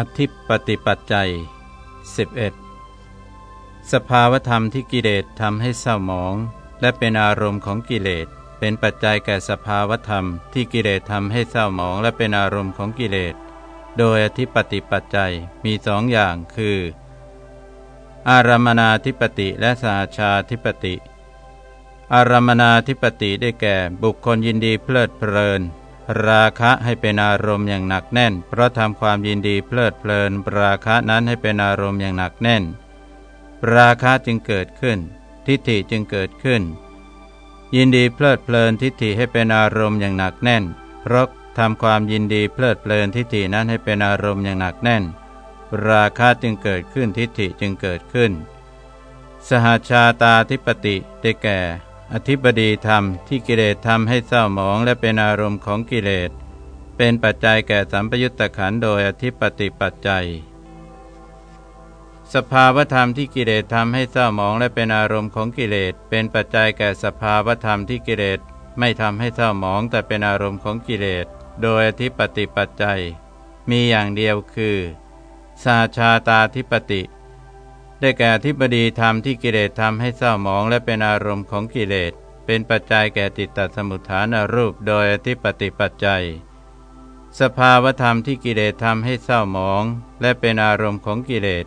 อธิปติปัจจัย 11. สภาวธรรมที่กิเลสทำให้เศร้าหมอง และเป็นอารมณ์ของกิเลส เป็นปัจจัยแก่สภาวธรรมที่กิเลสทำให้เศร้าหมอง และเป็นอารมณ์ของกิเลส โดยอธิปติปัจจัยมีสองอย่างคือ อารมนาธิปติและสหชาธิปติ อารมนาธิปติได้แก่บุคคลยินดีเพลิดเพลิน ราคะให้เป็นอารมณ์อย่างหนักแน่น เพราะทำความยินดีเพลิดเพลิน ราคะนั้นให้เป็นอารมณ์อย่างหนักแน่น ราคะจึงเกิดขึ้น ทิฏฐิจึงเกิดขึ้น ยินดีเพลิดเพลินทิฏฐิให้เป็นอารมณ์อย่างหนักแน่น เพราะทำความยินดีเพลิดเพลินทิฏฐินั้นให้เป็นอารมณ์อย่างหนักแน่น ราคะจึงเกิดขึ้นทิฏฐิจึงเกิดขึ้น สหชาตาธิปติได้แก่ อธิบดีธรรมที่กิเลสทำให้เศร้าหมองและเป็นอารมณ์ของกิเลส เป็นปัจจัยแก่สัมปยุตตะขันโดยอธิปติปัจจัย สภาวธรรมที่กิเลสทำให้เศร้าหมองและเป็นอารมณ์ของกิเลส เป็นปัจจัยแก่สภาวธรรมที่กิเลสไม่ทำให้เศร้าหมองแต่เป็นอารมณ์ของกิเลส โดยอธิปติปัจจัย มีอย่างเดียวคือ สาชาตาธิปติ ได้แก่ทิบดีธรรมที่กิเลสทำให้เศร้าหมองและเป็นอารมณ์ของกิเลส เป็นปัจจัยแก่ติดตตสมุทฐานรูปโดยอธิปติปัจจัย สภาวธรรมที่กิเลสทำให้เศร้าหมอง และเป็นอารมณ์ของกิเลส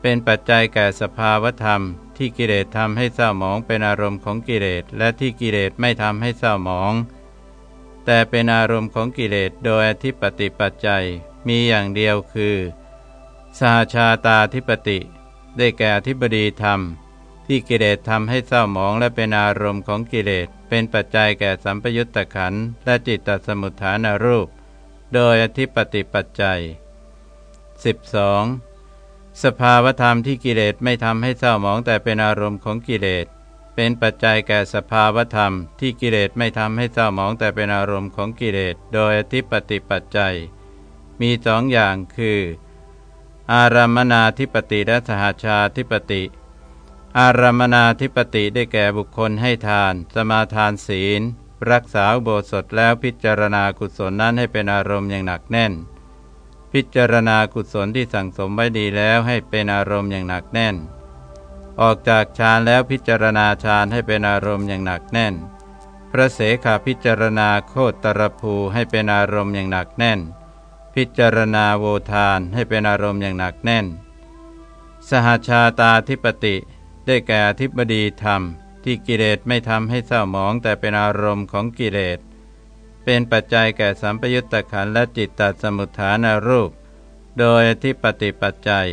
เป็นปัจจัยแก่สภาวธรรม ที่กิเลสทำให้เศร้าหมองเป็นอารมณ์ของกิเลส และที่กิเลสไม่ทำให้เศร้าหมอง แต่เป็นอารมณ์ของกิเลสโดยอธิปติปัจจัยมีอย่างเดียวคือ สหชาตาธิปติ ได้แก่อธิบดีธรรม ที่กิเลสทำให้เศร้าหมองและเป็นอารมณ์ของกิเลส เป็นปัจจัยแก่สัมปยุตตะขันและจิตตสมุทฐานรูป โดยอธิปติปัจจัย 12. สภาวธรรมที่กิเลสไม่ทำให้เศร้าหมองแต่เป็นอารมณ์ของกิเลส เป็นปัจจัยแก่สภาวธรรม ที่กิเลสไม่ทำให้เศร้าหมองแต่เป็นอารมณ์ของกิเลส โดยอธิปติปัจจัย มีสองอย่างคือ อารามนาธิปติและสหชาธิปติ อารามนาธิปติได้แก่บุคคลให้ทาน สมาทานศีล รักษาโบสถแล้วพิจารณากุศลนั้นให้เป็นอารมณ์อย่างหนักแน่น พิจารณากุศลที่สั่งสมไว้ดีแล้วให้เป็นอารมณ์อย่างหนักแน่น ออกจากฌานแล้วพิจารณาฌานให้เป็นอารมณ์อย่างหนักแน่น พระเสขาพิจารณาโคตรภูให้เป็นอารมณ์อย่างหนักแน่น พิจารณาโวทานให้เป็นอารมณ์อย่างหนักแน่น สหชาตาธิปติ ได้แก่ทิบดีธรรม ที่กิเลสไม่ทำให้เศร้าหมองแต่เป็นอารมณ์ของกิเลส เป็นปัจจัยแก่สัมปยุตตะขันและจิตตสมุทฐานรูป โดยทิปติปัจจัย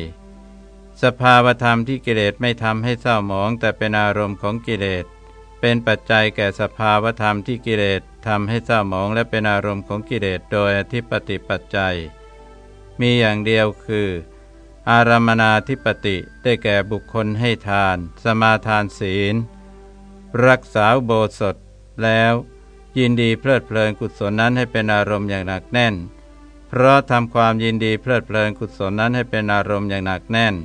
สภาวธรรมที่กิเลสไม่ทำให้เศร้าหมองแต่เป็นอารมณ์ของกิเลส เป็นปัจจัยแก่สภาวธรรมที่กิเลส ทำให้เศร้าหมองและเป็นอารมณ์ของกิเลสโดยอธิปติปัจจัย มีอย่างเดียวคือ อารามนาธิปติได้แก่บุคคลให้ทาน สมาทานศีล รักษาโบสถแล้วยินดีเพลิดเพลินกุศลนั้นให้เป็นอารมณ์อย่างหนักแน่น เพราะทำความยินดีเพลิดเพลินกุศลนั้นให้เป็นอารมณ์อย่างหนักแน่น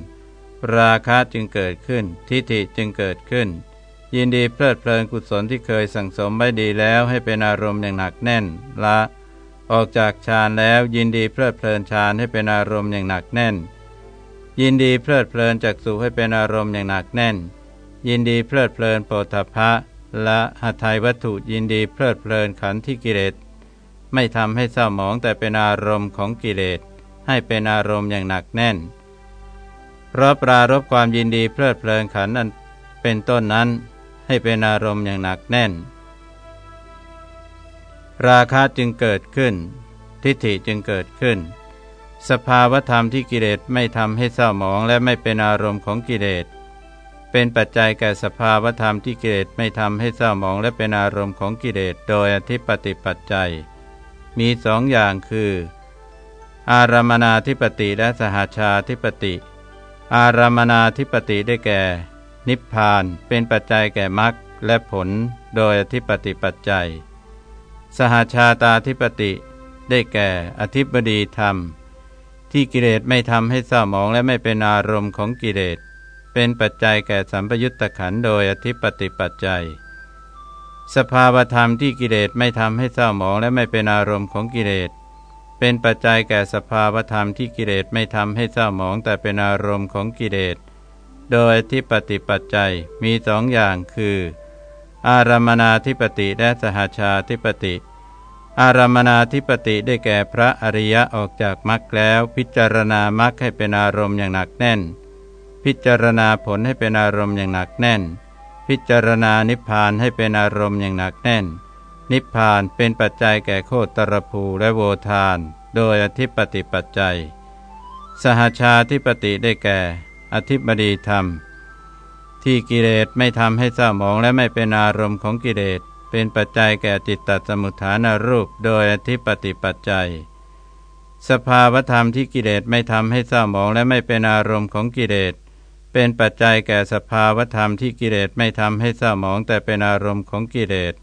ราคะจึงเกิดขึ้น ทิฏฐิจึงเกิดขึ้น ยินดีเพลิดเพลินกุศลที่เคยสั่งสมไว้ดีแล้วให้เป็นอารมณ์อย่างหนักแน่นละออกจากฌานแล้วยินดีเพลิดเพลินฌานให้เป็นอารมณ์อย่างหนักแน่น ยินดีเพลิดเพลินจักสุให้เป็นอารมณ์อย่างหนักแน่น ยินดีเพลิดเพลินโปธพะละหัตถยวัตถุยินดีเพลิดเพลินขันธ์ที่กิเลสไม่ทำให้เศร้าหมองแต่เป็นอารมณ์ของกิเลสให้เป็นอารมณ์อย่างหนักแน่น เพราะปรารบความยินดีเพลิดเพลินขันธ์นั้นเป็นต้นนั้น ให้เป็นอารมณ์อย่างหนักแน่น ราคะจึงเกิดขึ้น ทิฏฐิจึงเกิดขึ้น สภาวธรรมที่กิเลสไม่ทำให้เศร้าหมองและไม่เป็นอารมณ์ของกิเลสเป็นปัจจัยแก่สภาวธรรมที่กิเลสไม่ทำให้เศร้าหมองและเป็นอารมณ์ของกิเลสโดยอธิปติปัจจัย มีสองอย่างคือ อารามนาธิปติและสหชาธิปติ อารามนาธิปติได้แก่ นิพพานเป็นปัจจัยแก่มรรคและผลโดยอธิปติปัจจัย สหาชาตาธิปติได้แก่อธิบดีธรรม ที่กิเลสไม่ทำให้เศร้าหมองและไม่เป็นอารมณ์ของกิเลส เป็นปัจจัยแก่สัมปยุตตะขันโดยอธิปติปัจจัย สภาวธรรมที่กิเลสไม่ทำให้เศร้าหมองและไม่เป็นอารมณ์ของกิเลส เป็นปัจจัยแก่สภาวธรรมที่กิเลสไม่ทำให้เศร้าหมองแต่เป็นอารมณ์ของกิเลส โดยที่ปฏิปัจจัยมีสองอย่างคือ อารามนาธิปติและสหชาธิปติ อารามนาธิปติได้แก่พระอริยะออกจากมรรคแล้วพิจารณามรรคให้เป็นอารมณ์อย่างหนักแน่น พิจารณาผลให้เป็นอารมณ์อย่างหนักแน่น พิจารณานิพพานให้เป็นอารมณ์อย่างหนักแน่น นิพพานเป็นปัจจัยแก่โคตรภูและโวทาน โดยอธิปติปัจจัย สหชาธิปติได้แก่ อธิบดีธรรม ที่กิเลสไม่ทำให้เศร้าหมองและไม่เป็นอารมณ์ของกิเลสเป็นปัจจัยแก่จิตตสมุทฐานรูปโดยอธิปติปัจจัย สภาวธรรมที่กิเลสไม่ทำให้เศร้าหมองและไม่เป็นอารมณ์ของกิเลสเป็นปัจจัยแก่สภาวธรรมที่กิเลสไม่ทำให้เศร้าหมองแต่เป็นอารมณ์ของกิเลส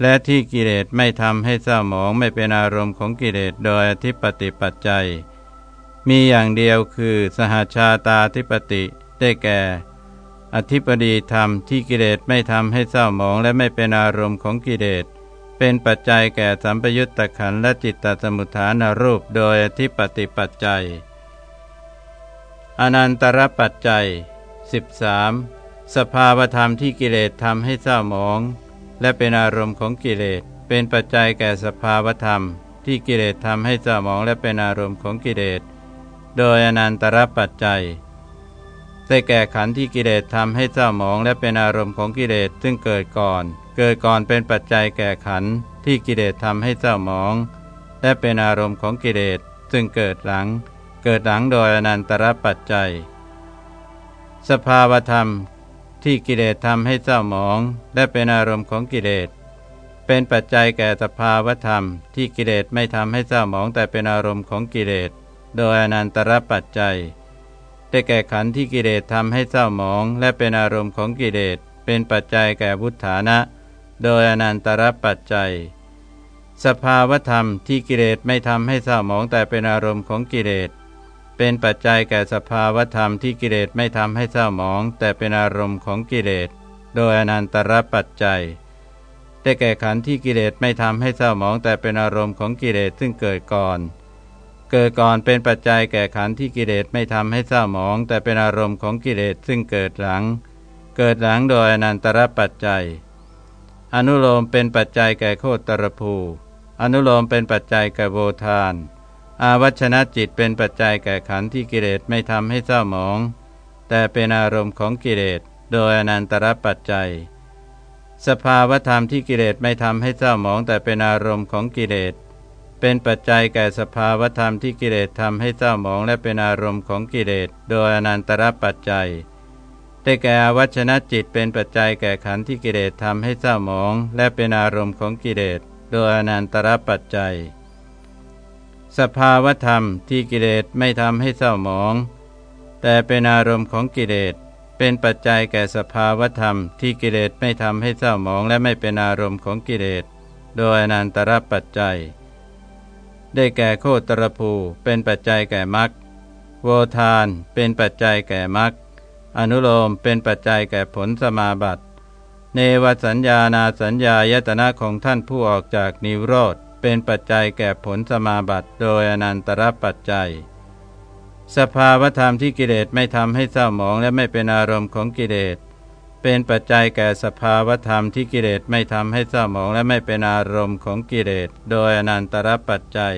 และที่กิเลสไม่ทำให้เศร้าหมองไม่เป็นอารมณ์ของกิเลสโดยอธิปติปัจจัย มีอย่างเดียวคือสหชาตาธิปติได้แก่ อธิปดีธรรมที่กิเลสไม่ทำให้เศร้าหมองและไม่เป็นอารมณ์ของกิเลสเป็นปัจจัยแก่สัมปยุตตะขันและจิตตสมุทฐานรูปโดยอธิปติปัจจัย อนันตรปัจจัย 13. สภาวธรรมที่กิเลสทำให้เศร้าหมอง และเป็นอารมณ์ของกิเลสเป็นปัจจัยแก่สภาวธรรม ที่กิเลสทำให้เศร้าหมองและเป็นอารมณ์ของกิเลส โดยอนันตรปัจจัยได้แก่ขันธ์ที่กิเลสทำให้เศร้าหมองและเป็นอารมณ์ของกิเลสซึ่งเกิดก่อน เกิดก่อนเป็นปัจจัยแก่ขันธ์ที่กิเลสทำให้เศร้าหมอง และเป็นอารมณ์ของกิเลสซึ่งเกิดหลัง เกิดหลังโดยอนันตรปัจจัย สภาวธรรมที่กิเลสทำให้เศร้าหมอง และเป็นอารมณ์ของกิเลส เป็นปัจจัยแก่สภาวธรรมที่กิเลสไม่ทำให้เศร้าหมองแต่เป็นอารมณ์ของกิเลส โดยอนันตรปัจจัย ได้แก่ขันธ์ที่กิเลสทำให้เศร้าหมอง และเป็นอารมณ์ของกิเลสเป็นปัจจัยแก่พุทธานะ โดยอนันตรปัจจัย สภาวธรรมที่กิเลสไม่ทำให้เศร้าหมองแต่เป็นอารมณ์ของกิเลสเป็นปัจจัยแก่สภาวธรรมที่กิเลสไม่ทำให้เศร้าหมอง แต่เป็นอารมณ์ของกิเลสโดยอนันตรปัจจัย ได้แก่ขันธ์ที่กิเลสไม่ทำให้เศร้าหมองแต่เป็นอารมณ์ของกิเลสซึ่งเกิดก่อน เกิดก่อนเป็นปัจจัยแก่ขันธ์ที่กิเลสไม่ทำให้เศร้าหมอง แต่เป็นอารมณ์ของกิเลสซึ่งเกิดหลัง เกิดหลังโดยอนันตรปัจจัย อนุโลมเป็นปัจจัยแก่โคตรภู อนุโลมเป็นปัจจัยแก่โบทาน อาวัชนะจิตเป็นปัจจัยแก่ขันธ์ที่กิเลสไม่ทำให้เศร้าหมอง แต่เป็นอารมณ์ของกิเลสโดยอนันตรปัจจัย สภาวธรรมที่กิเลสไม่ทำให้เศร้าหมอง แต่เป็นอารมณ์ของกิเลส เป็นปัจจัยแก่สภาวธรรมที่กิเลสทำให้เศร้าหมองและเป็นอารมณ์ของกิเลสโดยอนันตรปัจจัยได้แก่อวัชนะจิตเป็นปัจจัยแก่ขันธ์ที่กิเลสทำให้เศร้าหมอง และเป็นอารมณ์ของกิเลสโดยอนันตรปัจจัย สภาวธรรมที่กิเลสไม่ทำให้เศร้าหมอง แต่เป็นอารมณ์ของกิเลสเป็นปัจจัยแก่สภาวธรรมที่กิเลสไม่ทำให้เศร้าหมอง และไม่เป็นอารมณ์ของกิเลสโดยอนันตรปัจจัย ได้แก่โคตรภูเป็นปัจจัยแก่มรรคโวทานเป็นปัจจัยแก่มรรคอนุโลมเป็นปัจจัยแก่ผลสมาบัติเนวสัญญานาสัญญายตนะของท่านผู้ออกจากนิโรธเป็นปัจจัยแก่ผลสมาบัติโดยอนันตรปัจจัย สภาวธรรมที่กิเลสไม่ทำให้เศร้าหมองและไม่เป็นอารมณ์ของกิเลส เป็นปัจจัยแก่สภาวธรรมที่กิเลสไม่ทำให้เศร้าหมองและไม่เป็นอารมณ์ของกิเลสโดยอนันตรปัจจัย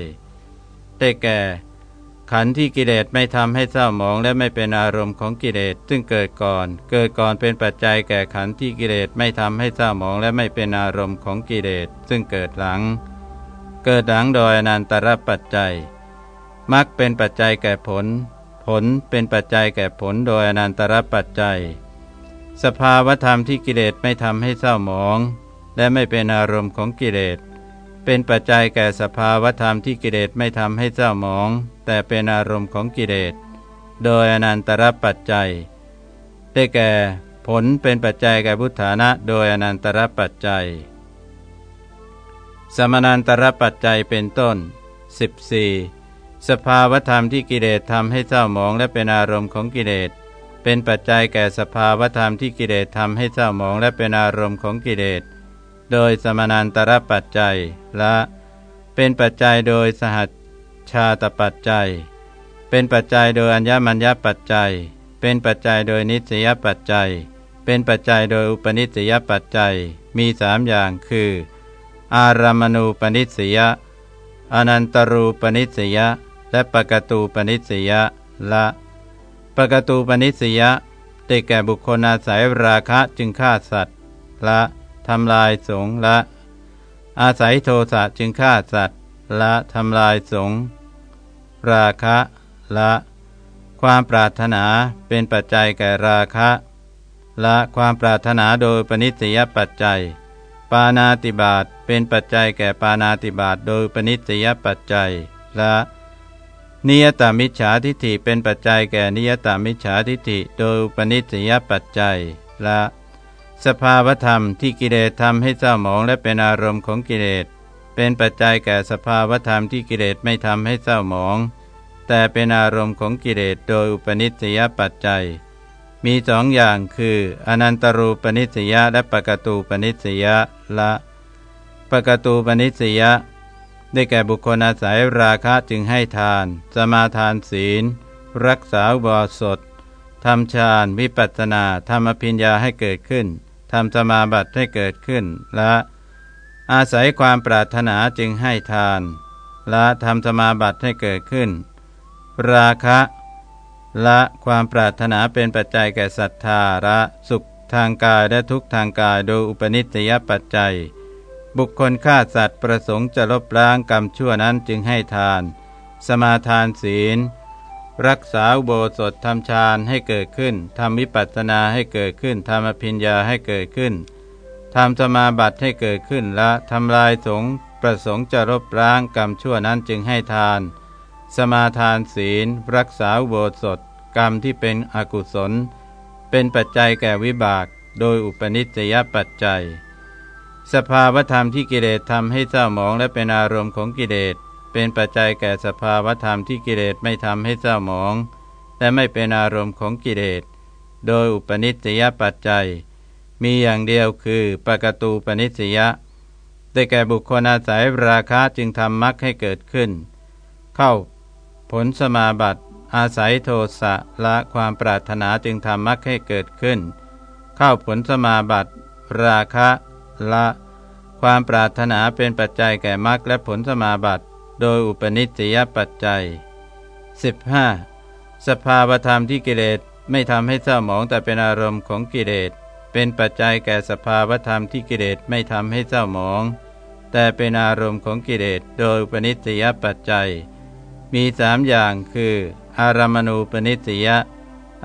ได้แก่ ขันธ์ที่กิเลสไม่ทำให้เศร้าหมองและไม่เป็นอารมณ์ของกิเลสซึ่งเกิดก่อน เกิดก่อนเป็นปัจจัยแก่ขันธ์ที่กิเลสไม่ทำให้เศร้าหมองและไม่เป็นอารมณ์ของกิเลสซึ่งเกิดหลัง เกิดหลังโดยอนันตรปัจจัยมักเป็นปัจจัยแก่ผล ผลเป็นปัจจัยแก่ผลโดยอนันตรปัจจัย สภาวธรรมที่กิเลสไม่ทำให้เศร้าหมอง และไม่เป็นอารมณ์ของกิเลส เป็นปัจจัยแก่สภาวธรรมที่กิเลสไม่ทำให้เศร้าหมอง แต่เป็นอารมณ์ของกิเลส โดยอนันตรปัจจัย ได้แก่ผลเป็นปัจจัยแก่พุทธานะ โดยอนันตรปัจจัย สมนันตรปัจจัยเป็นต้น 14. สภาวธรรมที่กิเลสทำให้เศร้าหมองและเป็นอารมณ์ของกิเลส เป็นปัจจัยแก่สภาวธรรมที่กิเลสทำให้เศร้าหมองและเป็นอารมณ์ของกิเลส โดยสมานันตรปัจจัยและเป็นปัจจัยโดยสหชาตปัจจัย เป็นปัจจัยโดยอัญญมัญญปัจจัย เป็นปัจจัยโดยนิสยปัจจัย เป็นปัจจัยโดยอุปนิสยปัจจัย มีสามอย่างคือ อารามณูปนิสยอนันตรูปนิสยและปกตูปนิสยละ ปกตูปนิสยได้แก่บุคคลอาศัยราคะจึงฆ่าสัตว์ละทำลายสงละ อาศัยโทสะจึงฆ่าสัตว์ละทำลายสงราคะละ ความปรารถนาเป็นปัจจัยแก่ราคะละความปรารถนาโดยปณิสยปัจจัย ปานาติบาตเป็นปัจจัยแก่ปานาติบาตโดยปณิสยปัจจัยละ นิยตามิจฉาทิฏฐิเป็นปัจจัยแก่นิยตามิจฉาทิฏฐิโดยปณิสยปัจจัยละสภาวธรรมที่กิเลสทำให้เศร้าหมองและเป็นอารมณ์ของกิเลส เป็นปัจจัยแก่สภาวธรรมที่กิเลสไม่ทำให้เศร้าหมอง แต่เป็นอารมณ์ของกิเลสโดยอุปนิสัยปัจจัย มีสองอย่างคือ อนันตรูปนิสัยและปกตูปนิสัยละ ปกตูปนิสัย ได้แก่บุคคลอาศัยราคะจึงให้ทาน สมาทานศีล รักษาบอสดทำฌานวิปัสสนาทำอภิญญาให้เกิดขึ้นทำสมาบัติให้เกิดขึ้นและอาศัยความปรารถนาจึงให้ทานละทำสมาบัติให้เกิดขึ้น ราคะละความปรารถนาเป็นปัจจัยแก่ศรัทธาละสุขทางกายและทุกทางกายโดยอุปนิสัยปัจจัย บุคคลฆ่าสัตว์ประสงค์จะลบล้างกรรมชั่วนั้นจึงให้ทาน สมาทานศีล รักษาโบสถทำฌานให้เกิดขึ้นทำวิปัสสนาให้เกิดขึ้นทำอภิญญาให้เกิดขึ้นทำสมาบัติให้เกิดขึ้นและทำลายสงประสงค์จะรบล้างกรรมชั่วนั้นจึงให้ทาน สมาทานศีล รักษาโบสถกรรมที่เป็นอกุศล เป็นปัจจัยแก่วิบาก โดยอุปนิสัยปัจจัย สภาวธรรมที่กิเลสทำให้เศร้าหมองและเป็นอารมณ์ของกิเลสเป็นปัจจัยแก่สภาวธรรมที่กิเลสไม่ทำให้เศร้าหมอง และไม่เป็นอารมณ์ของกิเลสโดยอุปนิสัยปัจจัย มีอย่างเดียวคือปกตูปนิสยะได้แก่บุคคลอาศัยราคะจึงทำมรรคให้เกิดขึ้น เข้าผลสมาบัติ อาศัยโทสะละความปรารถนาจึงทำมรรคให้เกิดขึ้น เข้าผลสมาบัติ ราคะ ละ ความปรารถนาเป็นปัจจัยแก่มรรคและผลสมาบัติ โดยอุปนิสัยปัจจัย 15. สภาวธรรมที่กิเลสไม่ทำให้เศร้าหมองแต่เป็นอารมณ์ของกิเลสเป็นปัจจัยแก่สภาวธรรมที่กิเลสไม่ทำให้เศร้าหมอง แต่เป็นอารมณ์ของกิเลสโดยอุปณิสยปัจจัย มีสามอย่างคือ อารามณูปนิสย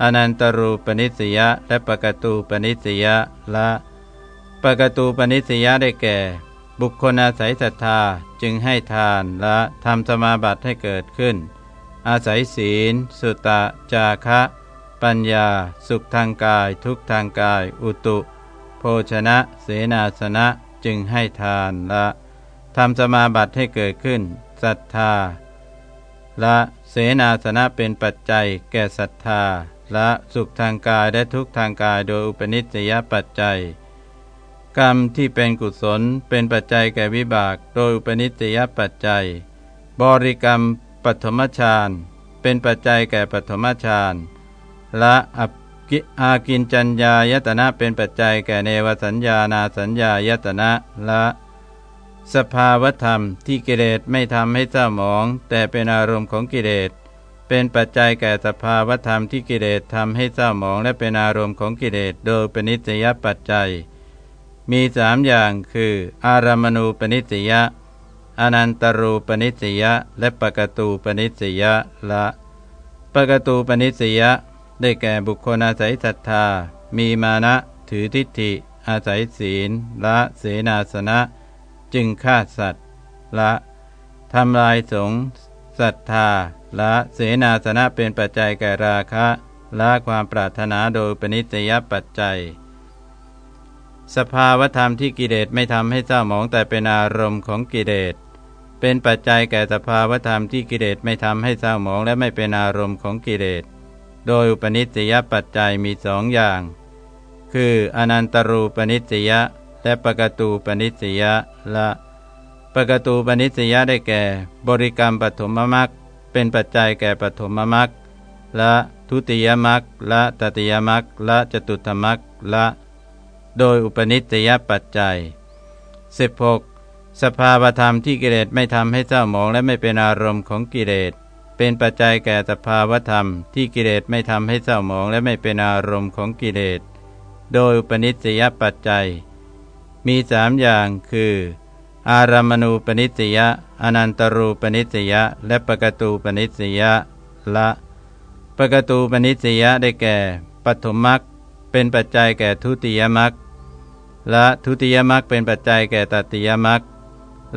อนันตรูปนิสยและปกตูปนิสยละ ปกตูปนิสยได้แก่ บุคคลอาศัยศรัทธาจึงให้ทานและทำสมาบัติให้เกิดขึ้น อาศัยศีล สุตะ จาคะ ปัญญา สุขทางกาย ทุกทางกาย อุตุ โภชนะ เสนาสนะจึงให้ทานละทำสมาบัติให้เกิดขึ้นศรัทธาละเสนาสนะเป็นปัจจัยแก่ศรัทธาละสุขทางกายและทุกทางกายโดยอุปนิสัยปัจจัย กรรมที่เป็นกุศลเป็นปัจจัยแก่วิบากโดยอุปนิสัยปัจจัย บริกรรมปฐมฌานเป็นปัจจัยแก่ปฐมฌานละอกิอากินจัญญายตนะเป็นปัจจัยแก่เนวสัญญานาสัญญายตนะละสภาวธรรมที่กิเลสไม่ทำให้เศร้าหมอง แต่เป็นอารมณ์ของกิเลสเป็นปัจจัยแก่สภาวธรรมที่กิเลสทำให้เศร้าหมอง และเป็นอารมณ์ของกิเลสโดยปณิสยปัจจัย มีสามอย่างคือ อารามณูปนิสยอนันตรูปนิสยและปกตูปนิสยละ ปกตูปนิสยได้แก่บุคคลอาศัยศรัทธา มีมานะ ถือทิฏฐิ อาศัยศีล ละเสนาสนะ จึงฆ่าสัตว์ ละทำลายสงศรัทธา ละเสนาสนะเป็นปัจจัยแก่ราคะ ละความปรารถนาโดยปณิจยปัจจัย สภาวธรรมที่กิเลสไม่ทำให้เศร้าหมองแต่เป็นอารมณ์ของกิเลสเป็นปัจจัยแก่สภาวธรรมที่กิเลสไม่ทำให้เศร้าหมองและไม่เป็นอารมณ์ของกิเลสโดยอุปนิสยปัจจัยมีสองอย่าง คืออนันตรูปนิสยและปกตูปนิสยละปกตูปนิสยะได้แก่ บริกรรมปฐมมรรคเป็นปัจจัยแก่ปฐมมรรคละทุติยมรรคละตติยมรรคละจตุตมรรคละ โดยอุปนิสยปัจจัย 16. สภาวธรรมที่กิเลสไม่ทำให้เศร้าหมองและไม่เป็นอารมณ์ของกิเลส เป็นปัจจัยแก่สภาวธรรมที่กิเลสไม่ทำให้เศร้าหมองและไม่เป็นอารมณ์ของกิเลส โดยอุปนิสยปัจจัย มีสามอย่างคือ อารามณูปนิสยอนันตรูปนิสยและปกตูปนิสยละปกตูปนิสยได้แก่ปฐมมรรคเป็นปัจจัยแก่ทุติยมรรค ละทุติยมรรคเป็นปัจจัยแก่ตติยมรรค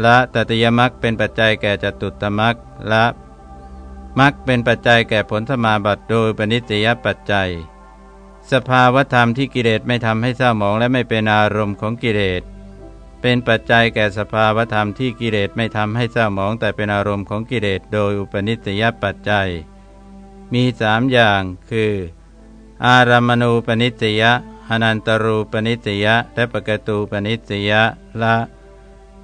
ละตติยมรรคเป็นปัจจัยแก่จตุตมรรคละมรรคเป็นปัจจัยแก่ผลสมาบัติโดยปณิสยปัจจัย สภาวธรรมที่กิเลสไม่ทำให้เศร้าหมองและไม่เป็นอารมณ์ของกิเลสเป็นปัจจัยแก่สภาวธรรมที่กิเลสไม่ทำให้เศร้าหมอง แต่เป็นอารมณ์ของกิเลสโดยอุปนิสยปัจจัย มีสามอย่างคือ อารามณูปนิสย อนันตรูปนิสยและปกตูปนิสยละ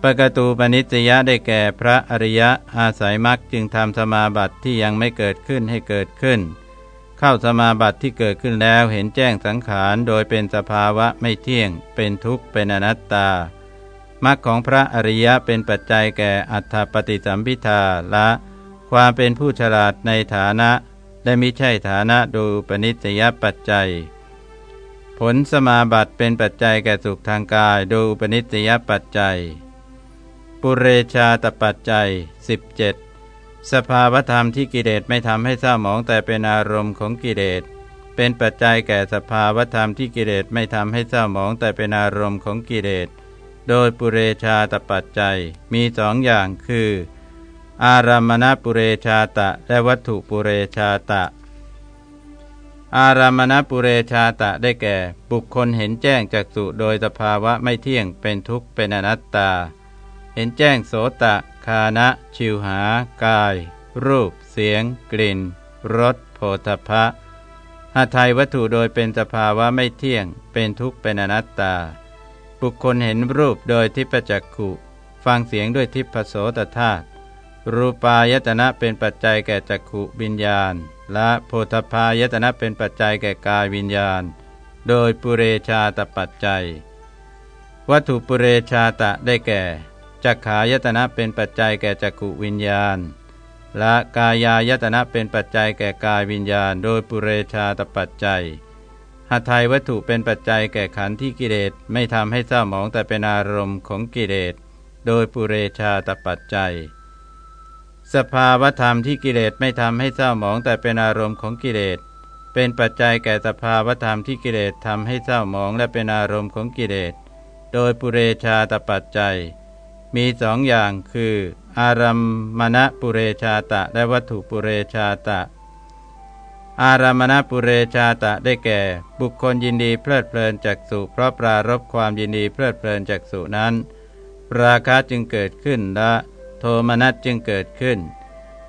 ปกตูปนิสยได้แก่พระอริยะอาศัยมรรคจึงทำสมาบัติที่ยังไม่เกิดขึ้นให้เกิดขึ้น เข้าสมาบัติที่เกิดขึ้นแล้วเห็นแจ้งสังขารโดยเป็นสภาวะไม่เที่ยง เป็นทุกข์เป็นอนัตตามรรคของพระอริยะเป็นปัจจัยแก่อัฏฐปฏิสัมพิทาละความเป็นผู้ฉลาดในฐานะ และมิใช่ฐานะดูปนิสยปัจจัย ผลสมาบัติเป็นปัจจัยแก่สุขทางกาย โดูปนิสยปัจจัย ปุเรชาตปัจจัย 17 สภาวธรรมที่กิเลสไม่ทำให้เศร้าหมองแต่เป็นอารมณ์ของกิเลส เป็นปัจจัยแก่สภาวธรรมที่กิเลสไม่ทำให้เศร้าหมองแต่เป็นอารมณ์ของกิเลส โดยปุเรชาตปัจจัยมีสองอย่างคือ อารามณปุเรชาตะ และวัตถุปุเรชาตะ อารามณปุเรชาตะได้แก่ บุคคลเห็นแจ้งจากสุโดยสภาวะไม่เที่ยงเป็นทุกข์เป็นอนัตตา เห็นแจ้งโสตะคานะ ชิวหา กาย รูป เสียง กลิ่นรสโผฏฐะหาไทยวัตถุโดยเป็นสภาวะไม่เที่ยง เป็นทุกข์เป็นอนัตตา บุคคลเห็นรูปโดยทิพจักขุฟังเสียงด้วยทิพโสตธาตุรูปายตนะเป็นปัจจัยแก่จักขุวิญญาณ และโพธพายตนะเป็นปัจจัยแก่กายวิญญาณ โดยปุเรชาตปัจจัย วัตถุปุเรชาตะได้แก่จักขายตนะเป็นปัจจัยแก่จักขุวิญญาณ และกายายตนะเป็นปัจจัยแก่กายวิญญาณ โดยปุเรชาตปัจจัยหาไทยวัตถุเป็นปัจจัยแก่ขันธ์ที่กิเลสไม่ทำให้เศร้าหมองแต่เป็นอารมณ์ของกิเลสโดยปุเรชาตปัจจัย สภาวธรรมที่กิเลสไม่ทำให้เศร้าหมอง แต่เป็นอารมณ์ของกิเลส เป็นปัจจัยแก่สภาวธรรมที่กิเลสทำให้เศร้าหมองและเป็นอารมณ์ของกิเลส โดยปุเรชาตปัจจัย มีสองอย่างคือ อารัมมณปุเรชาตะและวัตถุปุเรชาตะ อารามณปุเรชาตะได้แก่ บุคคลยินดีเพลิดเพลินจากสุเพราะปรารบความยินดีเพลิดเพลินจากสุนั้น ราคะจึงเกิดขึ้นและ โทมนัสจึงเกิดขึ้น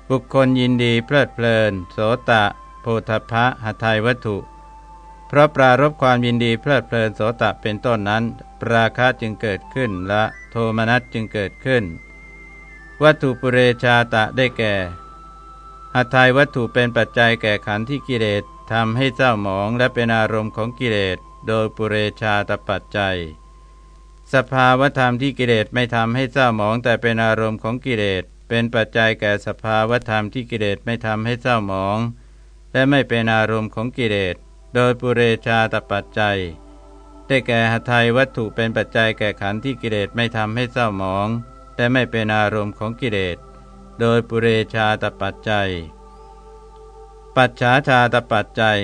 บุคคลยินดีเพลิดเพลิน โสตะโพธพะหทัยวัตถุ เพราะปรารบความยินดีเพลิดเพลินโสตะเป็นต้นนั้น ปราคะจึงเกิดขึ้นและโทมนัสจึงเกิดขึ้น วัตถุปุเรชาตะได้แก่หัยวัตถุเป็นปัจจัยแก่ขันธ์ที่กิเลสทำให้เศร้าหมองและเป็นอารมณ์ของกิเลสโดยปุเรชาตปัจจัย สภาวธรรมที่กิเลสไม่ทำให้เศร้าหมอง แต่เป็นอารมณ์ของกิเลสเป็นปัจจัยแก่สภาวธรรมที่กิเลสไม่ทำให้เศร้าหมอง และไม่เป็นอารมณ์ของกิเลสโดยปุเรชาตปัจจัย ได้แก่หทัยวัตถุเป็นปัจจัยแก่ขันธ์ที่กิเลสไม่ทำให้เศร้าหมองแต่ไม่เป็นอารมณ์ของกิเลสโดยปุเรชาตปัจจัย ปัจฉาชาตปัจจัย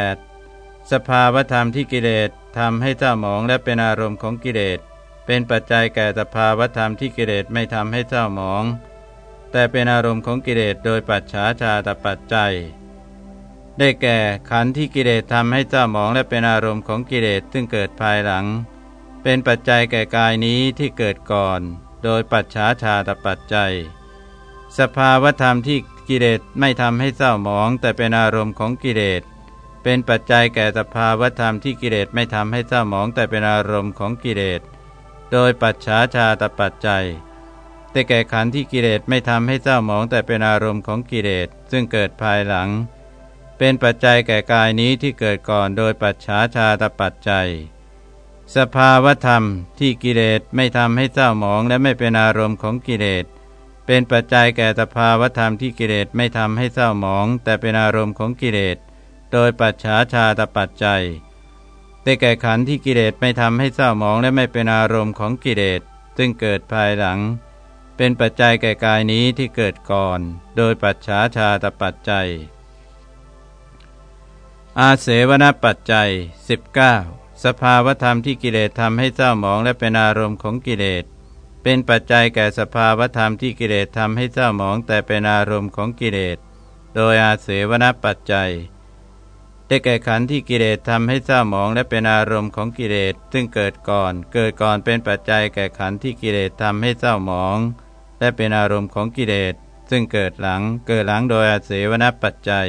18 สภาวธรรมที่กิเลส ทำให้เศร้าหมองและเป็นอารมณ์ของกิเลสเป็นปัจจัยแก่สภาวธรรมที่กิเลสไม่ทำให้เศร้าหมอง แต่เป็นอารมณ์ของกิเลสโดยปัจฉาชาตปัจจัย ได้แก่ขันธ์ที่กิเลสทำให้เจ้าหมองและเป็นอารมณ์ของกิเลสซึ่งเกิดภายหลัง เป็นปัจจัยแก่กายนี้ที่เกิดก่อน โดยปัจฉาชาตปัจจัย สภาวธรรมที่กิเลสไม่ทำให้เศร้าหมอง แต่เป็นอารมณ์ของกิเลส เป็นปัจจัยแก่สภาวธรรมที่กิเลสไม่ทำให้เศร้าหมองแต่เป็นอารมณ์ของกิเลส โดยปัจฉาชาตปัจจัย แต่แก่ขันธ์ที่กิเลสไม่ทำให้เศร้าหมองแต่เป็นอารมณ์ของกิเลส ซึ่งเกิดภายหลัง เป็นปัจจัยแก่กายนี้ที่เกิดก่อนโดยปัจฉาชาตปัจจัย สภาวธรรมที่กิเลสไม่ทำให้เศร้าหมองและไม่เป็นอารมณ์ของกิเลสเป็นปัจจัยแก่สภาวธรรมที่กิเลสไม่ทำให้เศร้าหมอง แต่เป็นอารมณ์ของกิเลส โดยปัจฉาชาตปัจจัยได้แก่ขันธ์ที่กิเลสไม่ทำให้เศร้าหมองและไม่เป็นอารมณ์ของกิเลสซึ่งเกิดภายหลัง เป็นปัจจัยแก่กายนี้ที่เกิดก่อน โดยปัจฉาชาตปัจจัย อาเสวนปัจจัย 19 สภาวธรรมที่กิเลสทำให้เศร้าหมองและเป็นอารมณ์ของกิเลสเป็นปัจจัยแก่สภาวธรรมที่กิเลสทำให้เศร้าหมองแต่เป็นอารมณ์ของกิเลสโดยอาเสวนปัจจัย ได้แก่ขันธ์ที่กิเลสทำให้เศร้าหมองและเป็นอารมณ์ของกิเลสซึ่งเกิดก่อน เกิดก่อนเป็นปัจจัยแก่ขันธ์ที่กิเลสทำให้เศร้าหมอง และเป็นอารมณ์ของกิเลสซึ่งเกิดหลัง เกิดหลังโดยอาเสวนปัจจัย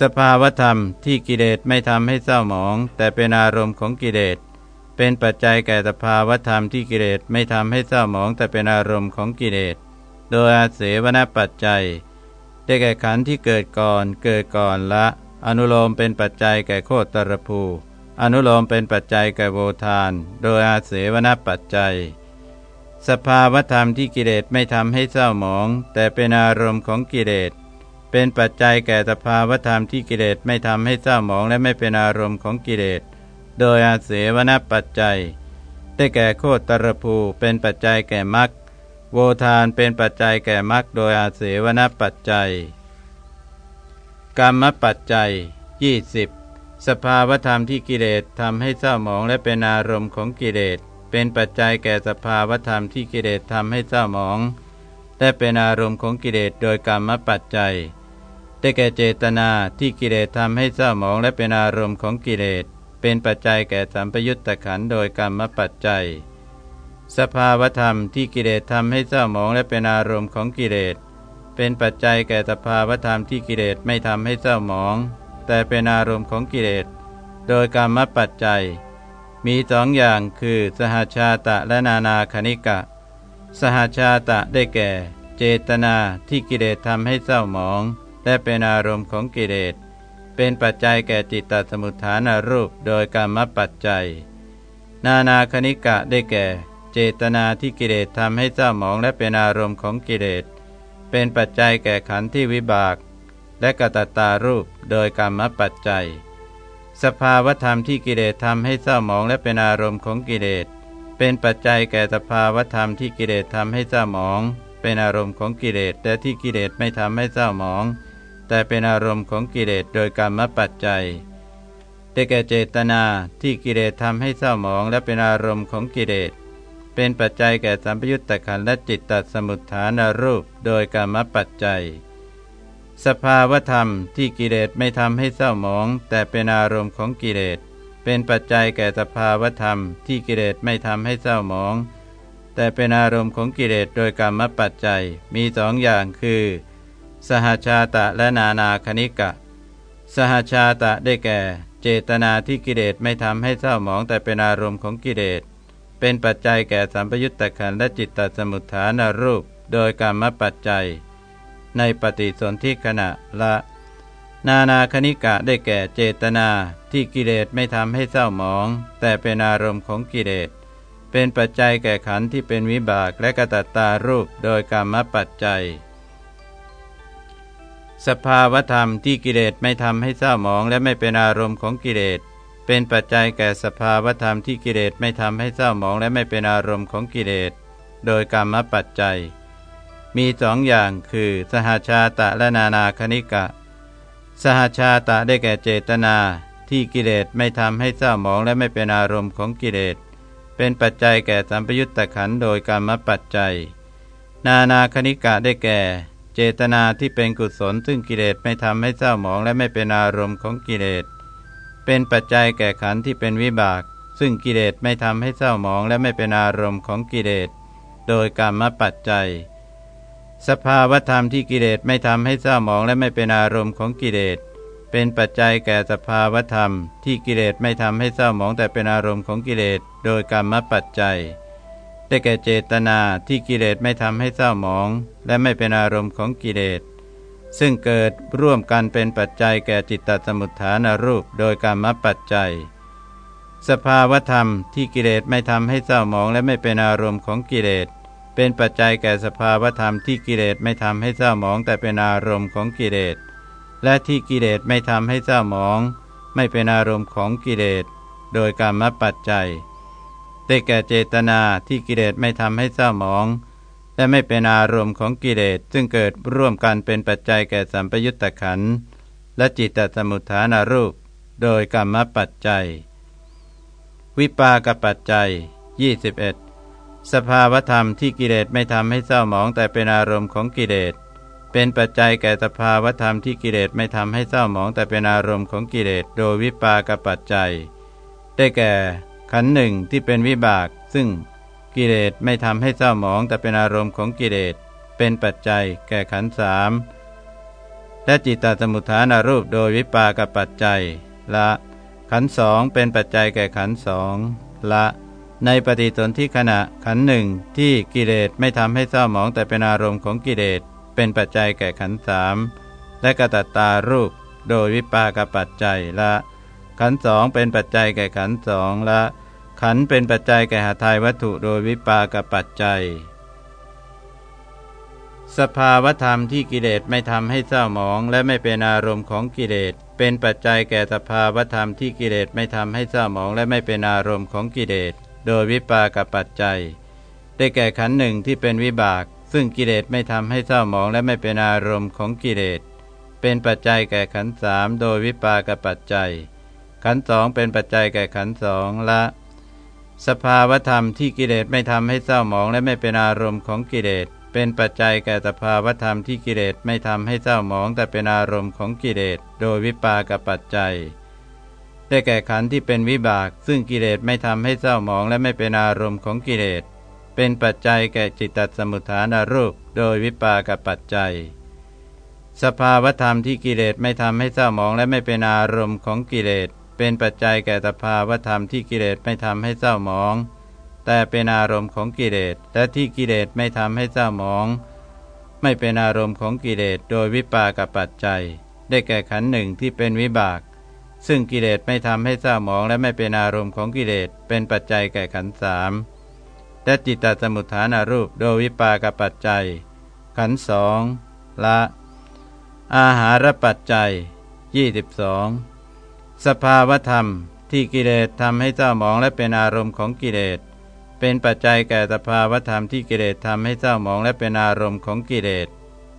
สภาวธรรมที่กิเลสไม่ทำให้เศร้าหมอง แต่เป็นอารมณ์ของกิเลสเป็นปัจจัยแก่สภาวธรรมที่กิเลสไม่ทำให้เศร้าหมอง แต่เป็นอารมณ์ของกิเลสโดยอาเสวนปัจจัย ได้แก่ขันธ์ที่เกิดก่อน เกิดก่อนละ อนุโลมเป็นปัจจัยแก่โคตรภู อนุโลมเป็นปัจจัยแก่โวทาน โดยอาเสวนปัจจัย สภาวธรรมที่กิเลสไม่ทำให้เศร้าหมอง แต่เป็นอารมณ์ของกิเลส เป็นปัจจัยแก่สภาวธรรมที่กิเลสไม่ทำให้เศร้าหมองและไม่เป็นอารมณ์ของกิเลส โดยอาเสวนปัจจัย ได้แก่โคตรภูเป็นปัจจัยแก่มรรค โวทานเป็นปัจจัยแก่มรรคโดยอาเสวนปัจจัย กรรมปัจจัย 20 สภาวธรรมที่กิเลสทำให้เศร้าหมองและเป็นอารมณ์ของกิเลสเป็นปัจจัยแก่สภาวธรรมที่กิเลสทำให้เศร้าหมองและเป็นอารมณ์ของกิเลสโดยกรรมปัจจัย ได้แก่เจตนาที่กิเลสทำให้เศร้าหมองและเป็นอารมณ์ของกิเลสเป็นปัจจัยแก่สัมปยุตตะขันโดยกรรมปัจจัย สภาวธรรมที่กิเลสทำให้เศร้าหมองและเป็นอารมณ์ของกิเลส เป็นปัจจัยแก่สภาวธรรมที่กิเลสไม่ทำให้เศร้าหมอง แต่เป็นอารมณ์ของกิเลส โดยกรรมปัจจัย มีสองอย่างคือสหชาตะและนานาคณิกะ สหชาตะได้แก่ เจตนาที่กิเลสทำให้เศร้าหมอง และเป็นอารมณ์ของกิเลส เป็นปัจจัยแก่จิตตสมุทฐานรูปโดยกรรมปัจจัย นานาคณิกะได้แก่ เจตนาที่กิเลสทำให้เศร้าหมองและเป็นอารมณ์ของกิเลส เป็นปัจจัยแก่ขันธ์ที่วิบาก และกตตารูปโดยกรรมปัจจัย สภาวธรรมที่กิเลสทำให้เศร้าหมองและเป็นอารมณ์ของกิเลส เป็นปัจจัยแก่สภาวธรรมที่กิเลสทำให้เศร้าหมอง เป็นอารมณ์ของกิเลสแต่ที่กิเลสไม่ทำให้เศร้าหมอง แต่เป็นอารมณ์ของกิเลสโดยกรรมปัจจัยได้แก่เจตนาที่กิเลสทำให้เศร้าหมองและเป็นอารมณ์ของกิเลส เป็นปัจจัยแก่สัมปยุตตะขันและจิตตสมุทฐานรูปโดยกรรมปัจจัย สภาวธรรมที่กิเลสไม่ทำให้เศร้าหมอง แต่เป็นอารมณ์ของกิเลสเป็นปัจจัยแก่สภาวธรรมที่กิเลสไม่ทำให้เศร้าหมอง แต่เป็นอารมณ์ของกิเลสโดยกรรมปัจจัยมีสองอย่างคือ สหชาตะและนานาคณิกะ สหชาตะได้แก่ เจตนาที่กิเลสไม่ทำให้เศร้าหมอง แต่เป็นอารมณ์ของกิเลส เป็นปัจจัยแก่สัมปยุตตะขันและจิตตสมุทฐานรูป โดยกรรมปัจจัย ในปฏิสนธิขณะละ นานาคณิกะได้แก่เจตนาที่กิเลสไม่ทำให้เศร้าหมอง แต่เป็นอารมณ์ของกิเลสเป็นปัจจัยแก่ขันที่เป็นวิบากและกตัตตารูปโดยกรรมปัจจัย สภาวธรรมที่กิเลสไม่ทำให้เศร้าหมองและไม่เป็นอารมณ์ของกิเลส เป็นปัจจัยแก่สภาวธรรมที่กิเลสไม่ทำให้เศร้าหมองและไม่เป็นอารมณ์ของกิเลส โดยกรรมปัจจัย มีสองอย่างคือ สหชาตะและนานาคณิกะ สหชาตะได้แก่เจตนา ที่กิเลสไม่ทำให้เศร้าหมองและไม่เป็นอารมณ์ของกิเลส เป็นปัจจัยแก่สัมปยุตตะขันโดยกรรมปัจจัย นานาคณิกะได้แก่ เจตนาที่เป็นกุศลซึ่งกิเลสไม่ทำให้เศร้าหมองและไม่เป็นอารมณ์ของกิเลส เป็นปัจจัยแก่ขันธ์ที่เป็นวิบาก ซึ่งกิเลสไม่ทำให้เศร้าหมองและไม่เป็นอารมณ์ของกิเลสโดยกรรมปัจจัย สภาวธรรมที่กิเลสไม่ทำให้เศร้าหมองและไม่เป็นอารมณ์ของกิเลสเป็นปัจจัยแก่สภาวธรรม ที่กิเลสไม่ทำให้เศร้าหมองแต่เป็นอารมณ์ของกิเลสโดยกรรมปัจจัย ได้แก่เจตนาที่กิเลสไม่ทำให้เศร้าหมอง และไม่เป็นอารมณ์ของกิเลส ซึ่งเกิดร่วมกันเป็นปัจจัยแก่จิตตสมุทฐานรูปโดยกรรมปัจจัย สภาวธรรมที่กิเลสไม่ทำให้เศร้าหมองและไม่เป็นอารมณ์ของกิเลส เป็นปัจจัยแก่สภาวธรรมที่กิเลสไม่ทำให้เศร้าหมองแต่เป็นอารมณ์ของกิเลส และที่กิเลสไม่ทำให้เศร้าหมอง ไม่เป็นอารมณ์ของกิเลส โดยกรรมปัจจัยได้แก่เจตนาที่กิเลสไม่ทำให้เศร้าหมอง และไม่เป็นอารมณ์ของกิเลสซึ่งเกิดร่วมกันเป็นปัจจัยแก่สัมปยุตตะขันและจิตตสมุทฐานารูป โดยกรรมปัจจัย วิปากปัจจัย 21 สภาวธรรมที่กิเลสไม่ทำให้เศร้าหมองแต่เป็นอารมณ์ของกิเลสเป็นปัจจัยแก่สภาวธรรมที่กิเลสไม่ทำให้เศร้าหมองแต่เป็นอารมณ์ของกิเลสโดยวิปากปัจจัย ได้แก่ขันหนึ่งที่เป็นวิบากซึ่ง กิเลสไม่ทำให้เศร้าหมองแต่เป็นอารมณ์ของกิเลสเป็นปัจจัยแก่ขันสามและจิตตสมุทฐานารูปโดยวิปากับปัจจัย ละ ขันสองเป็นปัจจัยแก่ขันสองละ ในปฏิสนธิขณะขันหนึ่งที่กิเลสไม่ทำให้เศร้าหมองแต่เป็นอารมณ์ของกิเลสเป็นปัจจัยแก่ขันสามและกตัตตารูปโดยวิปากับปัจจัยละ ขันสองเป็นปัจจัยแก่ขันสองละ ขันเป็นปัจจัยแก่หาทายวัตถุโดยวิปากปัจจัย สภาวธรรมที่กิเลสไม่ทำให้เศร้าหมอง และไม่เป็นอารมณ์ของกิเลส เป็นปัจจัยแก่สภาวธรรมที่กิเลสไม่ทำให้เศร้าหมอง และไม่เป็นอารมณ์ของกิเลส โดยวิปากปัจจัย ได้แก่ขันหนึ่งที่เป็นวิบาก ซึ่งกิเลสไม่ทำให้เศร้าหมอง และไม่เป็นอารมณ์ของกิเลส เป็นปัจจัยแก่ขันสามโดยวิปากปัจจัย ขันสองเป็นปัจจัยแก่ขันสองละ สภาวธรรมที่กิเลสไม่ทำให้เศร้าหมองและไม่เป็นอารมณ์ของกิเลสเป็นปัจจัยแก่สภาวธรรมที่กิเลสไม่ทำให้เศร้าหมองแต่เป็นอารมณ์ของกิเลสโดยวิปากปัจจัย ได้แก่ขันธ์ที่เป็นวิบาก ซึ่งกิเลสไม่ทำให้เศร้าหมองและไม่เป็นอารมณ์ของกิเลสเป็นปัจจัยแก่จิตตสมุทฐานรูป โดยวิปากปัจจัย สภาวธรรมที่กิเลสไม่ทำให้เศร้าหมองและไม่เป็นอารมณ์ของกิเลส เป็นปัจจัยแก่สภาวธรรมที่กิเลสไม่ทำให้เศร้าหมอง แต่เป็นอารมณ์ของกิเลสและที่กิเลสไม่ทำให้เศร้าหมอง ไม่เป็นอารมณ์ของกิเลสโดยวิปากปัจจัย ได้แก่ขันหนึ่งที่เป็นวิบาก ซึ่งกิเลสไม่ทำให้เศร้าหมองและไม่เป็นอารมณ์ของกิเลสเป็นปัจจัยแก่ขันสามและจิตตสมุทฐานารูปโดยวิปากปัจจัย ขันสองละ อาหารปัจจัย 22 สภาวธรรมที่กิเลสทำให้เจ้าหมองและเป็นอารมณ์ของกิเลส เป็นปัจจัยแก่สภาวธรรมที่กิเลสทำให้เจ้าหมองและเป็นอารมณ์ของกิเลส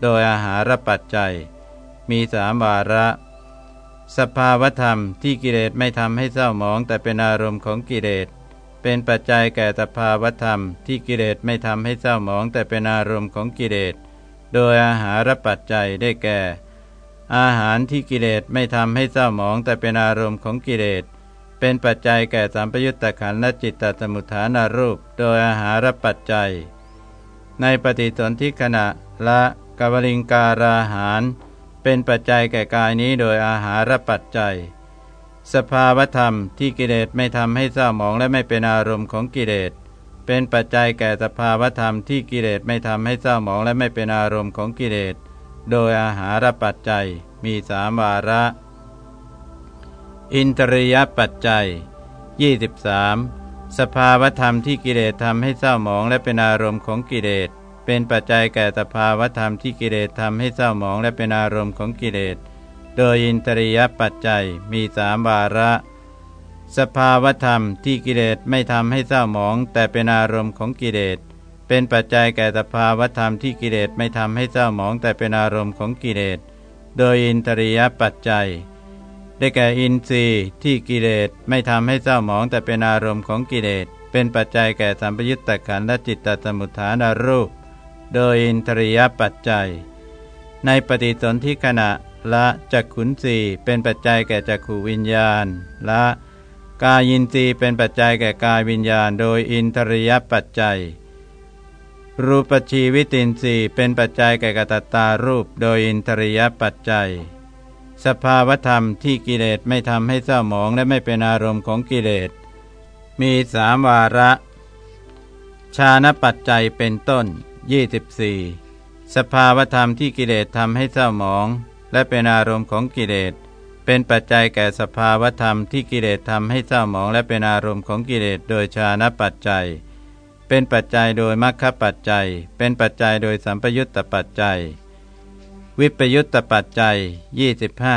โดยอาหารปัจจัย มีสามวาระ สภาวธรรมที่กิเลสไม่ทำให้เศร้าหมองแต่เป็นอารมณ์ของกิเลส เป็นปัจจัยแก่สภาวธรรมที่กิเลสไม่ทำให้เศร้าหมองแต่เป็นอารมณ์ของกิเลส โดยอาหารปัจจัยได้แก่ อาหารที่กิเลสไม่ทำให้เศร้าหมองแต่เป็นอารมณ์ของกิเลสเป็นปัจจัยแก่สัมปยุตตะขันและจิตตสมุทฐานารูป โดยอาหารปัจจัย ในปฏิสนธิขณะละกวลิงการาหาร เป็นปัจจัยแก่กายนี้โดยอาหารปัจจัย สภาวธรรมที่กิเลสไม่ทำให้เศร้าหมองและไม่เป็นอารมณ์ของกิเลสเป็นปัจจัยแก่สภาวธรรมที่กิเลสไม่ทำให้เศร้าหมองและไม่เป็นอารมณ์ของกิเลส โดยอาหารปัจจัยมีสามวาระ อินทรียปัจจัย 23 สภาวธรรมที่กิเลสทำให้เศร้าหมองและเป็นอารมณ์ของกิเลสเป็นปัจจัยแก่สภาวธรรมที่กิเลสทำให้เศร้าหมองและเป็นอารมณ์ของกิเลสโดยอินทรียปัจจัยมีสามวาระ สภาวธรรมที่กิเลสไม่ทำให้เศร้าหมอง แต่เป็นอารมณ์ของกิเลส เป็นปัจจัยแก่สภาวธรรมที่กิเลสไม่ทำให้เศร้าหมองแต่เป็นอารมณ์ของกิเลส โดยอินทรียปัจจัย ได้แก่อินทรีย์ที่กิเลสไม่ทำให้เศร้าหมองแต่เป็นอารมณ์ของกิเลส เป็นปัจจัยแก่สัมปยุตตะขันและจิตตสมุทฐานรูป โดยอินทรียปัจจัย ในปฏิสนธิขณะละจักขุนสีเป็นปัจจัยแก่จักขูวิญญาณละกายินทรีย์เป็นปัจจัยแก่กายวิญญาณ โดยอินทรียปัจจัย รูปชีวิตินทรีย์เป็นปัจจัยแก่กตัตตารูปโดยอินทรียปัจจัย สภาวธรรมที่กิเลสไม่ทำให้เศร้าหมองและไม่เป็นอารมณ์ของกิเลส มีสามวาระ ชาณปัจจัยเป็นต้น 24 สภาวธรรมที่กิเลสทำให้เศร้าหมอง และเป็นอารมณ์ของกิเลส เป็นปัจจัยแก่สภาวธรรมที่กิเลสทำให้เศร้าหมอง และเป็นอารมณ์ของกิเลสโดยชาณปัจจัย เป็นปัจจัยโดยมรรคปัจจัย เป็นปัจจัยโดยสัมปยุตตปัจจัย วิปยุตตปัจจัย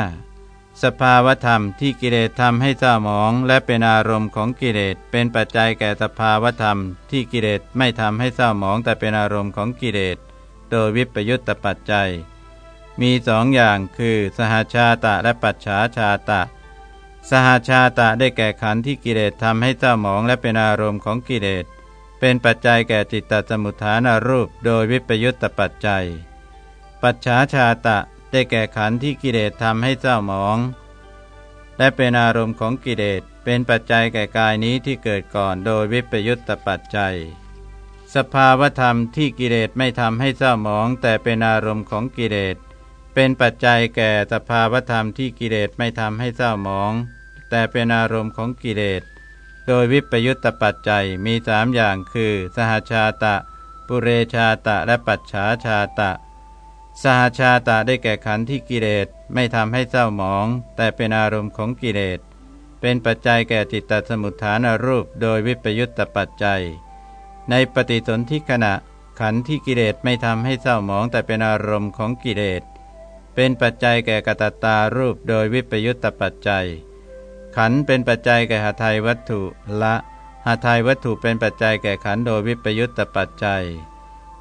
25 สภาวธรรมที่กิเลสทำให้เศร้าหมอง และเป็นอารมณ์ของกิเลสเป็นปัจจัยแก่สภาวธรรม ที่กิเลสไม่ทำให้เศร้าหมอง แต่เป็นอารมณ์ของกิเลสโดยวิปยุตตปัจจัย มีสองอย่างคือ สหาชาตะและปัจฉาชาตะสหาชาตะได้แก่ขันธ์ที่กิเลสทำให้เจ้าหมองและเป็นอารมณ์ของกิเลส เป็นปัจจัยแก่จิตตสมุทฐานารูปโดยวิปยุตตปัจจัย ปัจฉาชาตะได้แก่ขันธ์ที่กิเลสทำให้เจ้าหมอง และเป็นอารมณ์ของกิเลสเป็นปัจจัยแก่กายนี้ที่เกิดก่อนโดยวิปยุตตปัจจัย สภาวธรรมที่กิเลสไม่ทำให้เจ้าหมอง แต่เป็นอารมณ์ของกิเลสเป็นปัจจัยแก่สภาวธรรมที่กิเลสไม่ทำให้เศร้าหมอง แต่เป็นอารมณ์ของกิเลส โดยวิปยุตตปัจจัยมีสามอย่างคือ สหชาตะ ปุเรชาตะและปัจฉาชาตะ สหชาตะได้แก่ขันธ์ที่กิเลสไม่ทำให้เศร้าหมอง แต่เป็นอารมณ์ของกิเลสเป็นปัจจัยแก่จิตตสมุทฐานรูป โดยวิปยุตตปัจจัย ในปฏิสนธิขณะ ขันธ์ที่กิเลสไม่ทำให้เศร้าหมอง แต่เป็นอารมณ์ของกิเลสเป็นปัจจัยแก่กตตารูป โดยวิปยุตตปัจจัย ขันเป็นปัจจัยแก่หาไทยวัตถุละหาไทยวัตถุเป็นปัจจัยแก่ขันโดยวิปยุตตปัจจัย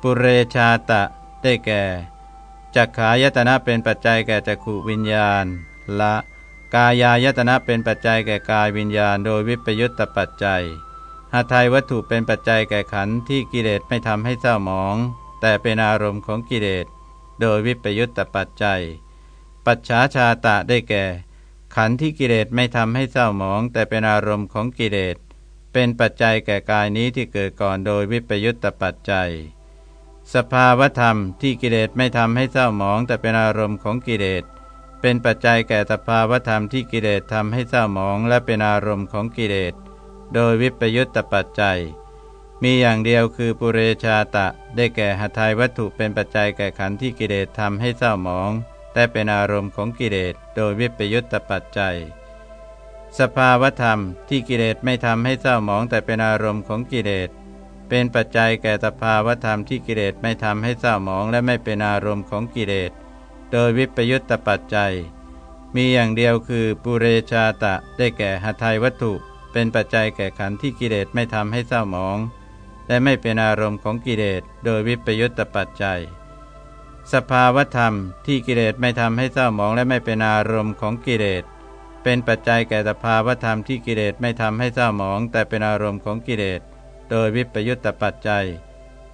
ปุเรชาตะได้แก่จักขายตนะเป็นปัจจัยแก่จักขวิญญาณ ละ กายายตนะเป็นปัจจัยแก่กายวิญญาณ โดยวิปยุตตปัจจัยหาไทยวัตถุเป็นปัจจัยแก่ขันที่กิเลสไม่ทำให้เศร้าหมอง แต่เป็นอารมณ์ของกิเลสโดยวิปยุตตปัจจัย ปัจฉาชาตะได้แก่ ขันธ์ที่กิเลสไม่ทำให้เศร้าหมอง แต่เป็นอารมณ์ของกิเลสเป็นปัจจัยแก่กายนี้ที่เกิดก่อนโดยวิปยุตตปัจจัย สภาวธรรมที่กิเลสไม่ทำให้เศร้าหมอง แต่เป็นอารมณ์ของกิเลสเป็นปัจจัยแก่สภาวธรรมที่กิเลสทำให้เศร้าหมองและเป็นอารมณ์ของกิเลสโดยวิปยุตตปัจจัย มีอย่างเดียวคือปุเรชาตะ ได้แก่หทัยวัตถุเป็นปัจจัยแก่ขันธ์ที่กิเลสทำให้เศร้าหมอง แต่เป็นอารมณ์ของกิเลสโดยวิปยุตตปัจจัย สภาวธรรมที่กิเลสไม่ทำให้เศร้าหมองแต่เป็นอารมณ์ของกิเลสเป็นปัจจัยแก่สภาวธรรมที่กิเลสไม่ทำให้เศร้าหมองและไม่เป็นอารมณ์ของกิเลสโดยวิปยุตตปัจจัย มีอย่างเดียวคือปุเรชาตะได้แก่หทัยวัตถุ เป็นปัจจัยแก่ขันธ์ที่กิเลสไม่ทำให้เศร้าหมอง และไม่เป็นอารมณ์ของกิเลสโดยวิปยุตตปัจจัย สภาวธรรมที่กิเลสไม่ทำให้เศร้าหมองและไม่เป็นอารมณ์ของกิเลส เป็นปัจจัยแก่สภาวธรรมที่กิเลสไม่ทำให้เศร้าหมอง แต่เป็นอารมณ์ของกิเลส โดยวิปยุตตปัจจัย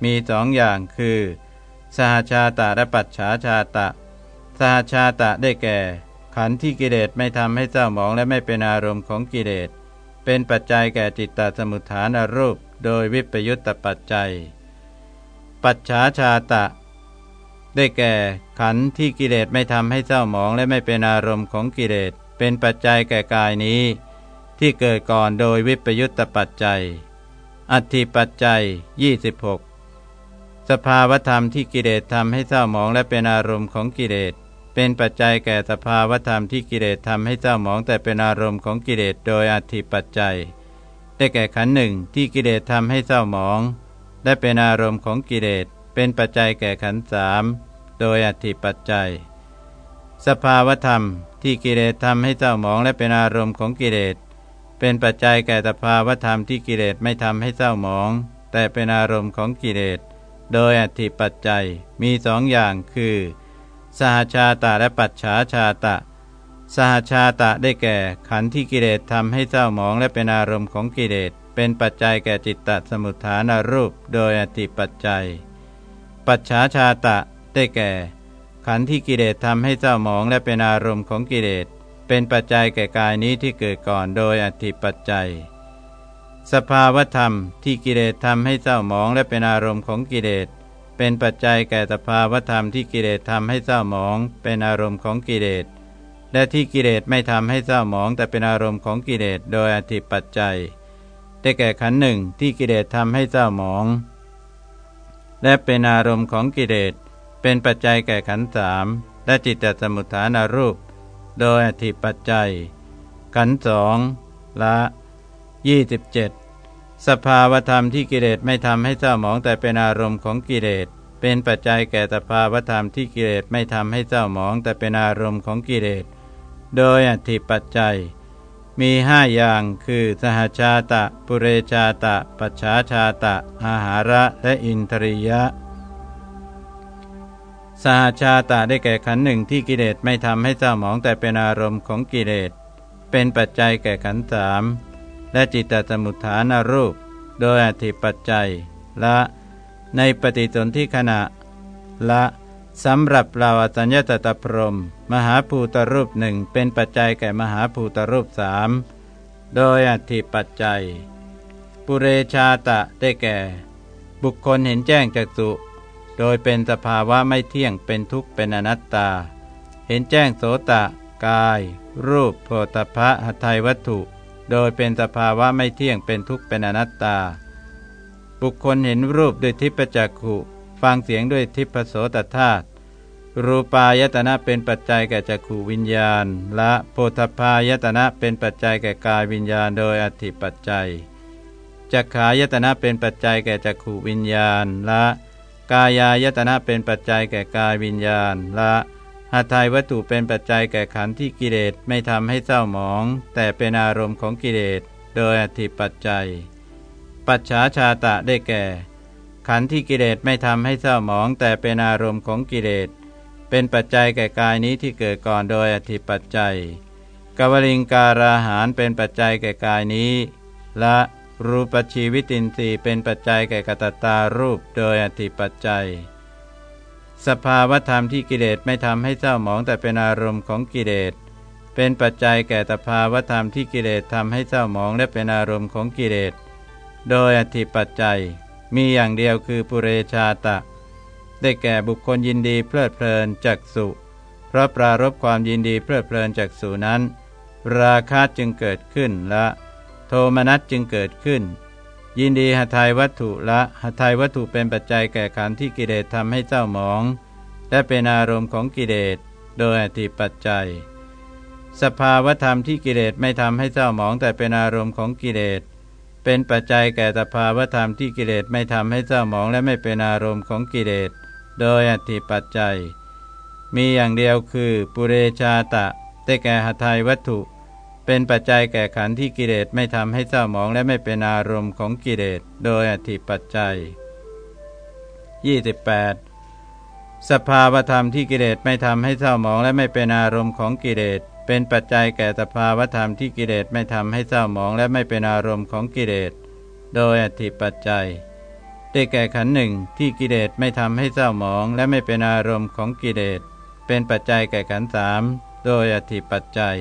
มีสองอย่างคือ สหชาตะและปัจฉาชาตะ สหชาตะได้แก่ ขันธ์ที่กิเลสไม่ทำให้เศร้าหมองและไม่เป็นอารมณ์ของกิเลส เป็นปัจจัยแก่จิตตสมุทฐานรูป โดยวิปยุตตปัจจัย ปัจฉาชาตะ ได้แก่ ขันธ์ที่กิเลสไม่ทำให้เศร้าหมองและไม่เป็นอารมณ์ของกิเลสเป็นปัจจัยแก่กายนี้ ที่เกิดก่อนโดยวิปยุตตปัจจัย อัติปัจจัย 26 สภาวธรรมที่กิเลสทำให้เศร้าหมองและเป็นอารมณ์ของกิเลสเป็นปัจจัยแก่สภาวธรรมที่กิเลสทำให้เศร้าหมองแต่เป็นอารมณ์ของกิเลสโดยอธิปัจจัย ได้แก่ขันหนึ่งที่กิเลสทำให้เศร้าหมอง และเป็นอารมณ์ของกิเลส เป็นปัจจัยแก่ขันสามโดยอธิปัจจัย สภาวธรรมที่กิเลสทำให้เศร้าหมองและเป็นอารมณ์ของกิเลส เป็นปัจจัยแก่สภาวธรรมที่กิเลสไม่ทำให้เศร้าหมอง แต่เป็นอารมณ์ของกิเลส โดยอธิปัจจัยมีสองอย่างคือ สหชาตะและปัจฉาชาตะ สหชาตะได้แก่ขันธ์ที่กิเลสทำให้เศร้าหมองและเป็นอารมณ์ของกิเลส เป็นปัจจัยแก่จิตตสมุทฐานรูป โดยอติปัจจัย ปัจฉาชาตะ ได้แก่ ขันธ์ที่กิเลสทำให้เศร้าหมองและเป็นอารมณ์ของกิเลส เป็นปัจจัยแก่กายนี้ที่เกิดก่อนโดยอธิปัจจัย สภาวธรรมที่กิเลสทำให้เศร้าหมองและเป็นอารมณ์ของกิเลส เป็นปัจจัยแก่สภาวธรรมที่กิเลสทำให้เศร้าหมองเป็นอารมณ์ของกิเลส และที่กิเลสไม่ทำให้เศร้าหมองแต่เป็นอารมณ์ของกิเลสโดยอธิปัจจัย ได้แก่ขันหนึ่งที่กิเลสทำให้เศร้าหมอง และเป็นอารมณ์ของกิเลสเป็นปัจจัยแก่ขันธ์สามและจิตตสมุทฐานารูป โดยอธิปัจจัย ขันธ์สองละ27 สภาวธรรมที่กิเลสไม่ทำให้เศร้าหมองแต่เป็นอารมณ์ของกิเลสเป็นปัจจัยแก่สภาวธรรมที่กิเลสไม่ทำให้เศร้าหมองแต่เป็นอารมณ์ของกิเลสโดยอธิปัจจัย มีห้าอย่างคือสหชาตะ ปุเรชาตะ ปัจฉาชาตะ อาหาระและอินทริยะ สหชาตะได้แก่ขันหนึ่งที่กิเลสไม่ทำให้เศร้าหมองแต่เป็นอารมณ์ของกิเลส เป็นปัจจัยแก่ขันสามและจิตตสมุทฐานรูป โดยอธิปัจจัย ละ ในปฏิสนธิขณะ ละ สำหรับเราอสัญญาตตพรม มหาภูตรูปหนึ่งเป็นปัจจัยแก่มหาภูตรูปสามโดยอธิปัจจัย ปุเรชาตะได้แก่ บุคคลเห็นแจ้งจากสุโดยเป็นสภาวะไม่เที่ยงเป็นทุกข์เป็นอนัตตา เห็นแจ้งโสตะ กาย รูปโพธพะหทัยวัตถุ โดยเป็นสภาวะไม่เที่ยงเป็นทุกข์เป็นอนัตตา บุคคลเห็นรูปด้วยทิพจักขุ ฟังเสียงด้วยทิพโสตธาตุรูปายตนะเป็นปัจจัยแก่จักขูวิญญาณ และโพธพายตนะเป็นปัจจัยแก่กายวิญญาณโดยอธิปัจจัยจักขายตนะเป็นปัจจัยแก่จักขูวิญญาณ และ กายายตนะเป็นปัจจัยแก่กายวิญญาณ และหาทายวัตถุเป็นปัจจัยแก่ขันธ์ที่กิเลสไม่ทำให้เศร้าหมอง แต่เป็นอารมณ์ของกิเลสโดยอธิปัจจัย ปัจฉาชาตะได้แก่ ขันธ์ที่กิเลสไม่ทำให้เศร้าหมองแต่เป็นอารมณ์ของกิเลส เป็นปัจจัยแก่กายนี้ที่เกิดก่อนโดยอธิปัจจัยกวลิงการาหารเป็นปัจจัยแก่กายนี้ และรูปชีวิตินทรีย์เป็นปัจจัยแก่กตตารูปโดยอธิปัจจัย สภาวธรรมที่กิเลสไม่ทำให้เศร้าหมองแต่เป็นอารมณ์ของกิเลส เป็นปัจจัยแก่สภาวธรรมที่กิเลสทำให้เศร้าหมองและเป็นอารมณ์ของกิเลส โดยอธิปัจจัย มีอย่างเดียวคือปุเรชาตะ ได้แก่บุคคลยินดีเพลิดเพลินจักสุเพราะปรารบความยินดีเพลิดเพลินจักสุนั้น ราคะจึงเกิดขึ้นและ โทมนัสจึงเกิดขึ้น ยินดีหทัยวัตถุละหทัยวัตถุเป็นปัจจัยแก่ขันธ์ที่กิเลสทำให้เจ้าหมอง และเป็นอารมณ์ของกิเลสโดยอธิปัจจัย สภาวธรรมที่กิเลสไม่ทำให้เจ้าหมองแต่เป็นอารมณ์ของกิเลส เป็นปัจจัยแก่สภาวธรรมที่กิเลสไม่ทำให้เจ้าหมองและไม่เป็นอารมณ์ของกิเลส โดยอธิปัจจัย มีอย่างเดียวคือปุเรชาตะได้แก่หทัยวัตถุ เป็นปัจจัยแก่ขันธ์ที่กิเลสไม่ทำให้เศร้าหมองและไม่เป็นอารมณ์ของกิเลส โดยอธิปัจจัย 28. สภาวธรรมที่กิเลสไม่ทำให้เศร้าหมองและไม่เป็นอารมณ์ของกิเลส เป็นปัจจัยแก่สภาวธรรมที่กิเลสไม่ทำให้เศร้าหมองและไม่เป็นอารมณ์ของกิเลส โดยอธิปัจจัย ได้แก่ขันหนึ่งที่กิเลสไม่ทำให้เศร้าหมองและไม่เป็นอารมณ์ของกิเลส เป็นปัจจัยแก่ขันสามโดยอธิปัจจัย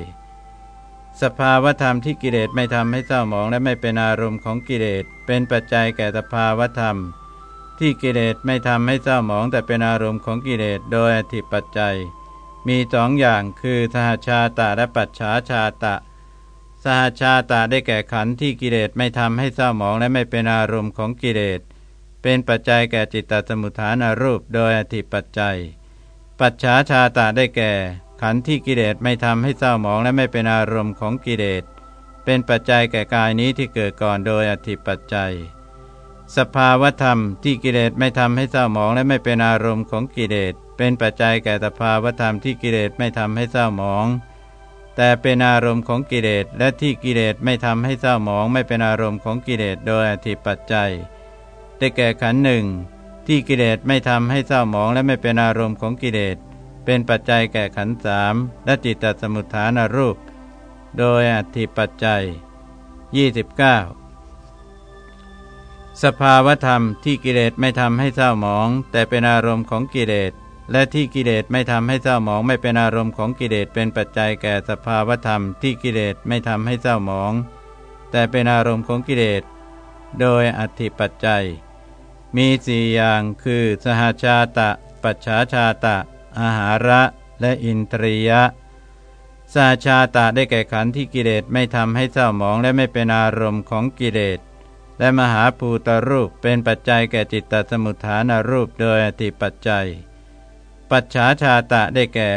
สภาวธรรมที่กิเลสไม่ทำให้เศร้าหมองและไม่เป็นอารมณ์ของกิเลส เป็นปัจจัยแก่สภาวธรรม ที่กิเลสไม่ทำให้เศร้าหมองแต่เป็นอารมณ์ของกิเลส โดยอธิปัจจัย มีสองอย่างคือสหชาตะและปัจฉาชาตะ สหชาตะได้แก่ขันธ์ที่กิเลสไม่ทำให้เศร้าหมองและไม่เป็นอารมณ์ของกิเลส เป็นปัจจัยแก่จิตตสมุทฐานรูปโดยอธิปัจจัย ปัจฉาชาตะได้แก่ ขันธ์ที่กิเลสไม่ทำให้เศร้าหมองและไม่เป็นอารมณ์ของกิเลส เป็นปัจจัยแก่กายนี้ที่เกิดก่อนโดยอธิปัจจัย สภาวธรรมที่กิเลสไม่ทำให้เศร้าหมองและไม่เป็นอารมณ์ของกิเลส เป็นปัจจัยแก่สภาวธรรมที่กิเลสไม่ทำให้เศร้าหมอง แต่เป็นอารมณ์ของกิเลสและที่กิเลสไม่ทำให้เศร้าหมอง ไม่เป็นอารมณ์ของกิเลสโดยอธิปัจจัย ได้แก่ขันหนึ่งที่กิเลสไม่ทำให้เศร้าหมองและไม่เป็นอารมณ์ของกิเลสเป็นปัจจัยแก่ขันสามและจิตตสมุทฐานรูป โดยอธิปัจจัย 29 สภาวธรรมที่กิเลสไม่ทำให้เศร้าหมอง แต่เป็นอารมณ์ของกิเลส และที่กิเลสไม่ทำให้เศร้าหมองไม่เป็นอารมณ์ของกิเลสเป็นปัจจัยแก่สภาวธรรม ที่กิเลสไม่ทำให้เศร้าหมอง แต่เป็นอารมณ์ของกิเลส โดยอธิปัจจัย มีสี่อย่างคือ สหชาตะ ปัจฉาชาตะ อาหาระและอินทรียะสาชาตะได้แก่ขันธ์ที่กิเลสไม่ทำให้เศร้าหมองและไม่เป็นอารมณ์ของกิเลส และมหาภูตรูปเป็นปัจจัยแก่จิตตสมุทฐานรูปโดยอธิปัจจัย ปัจฉาชาตะได้แก่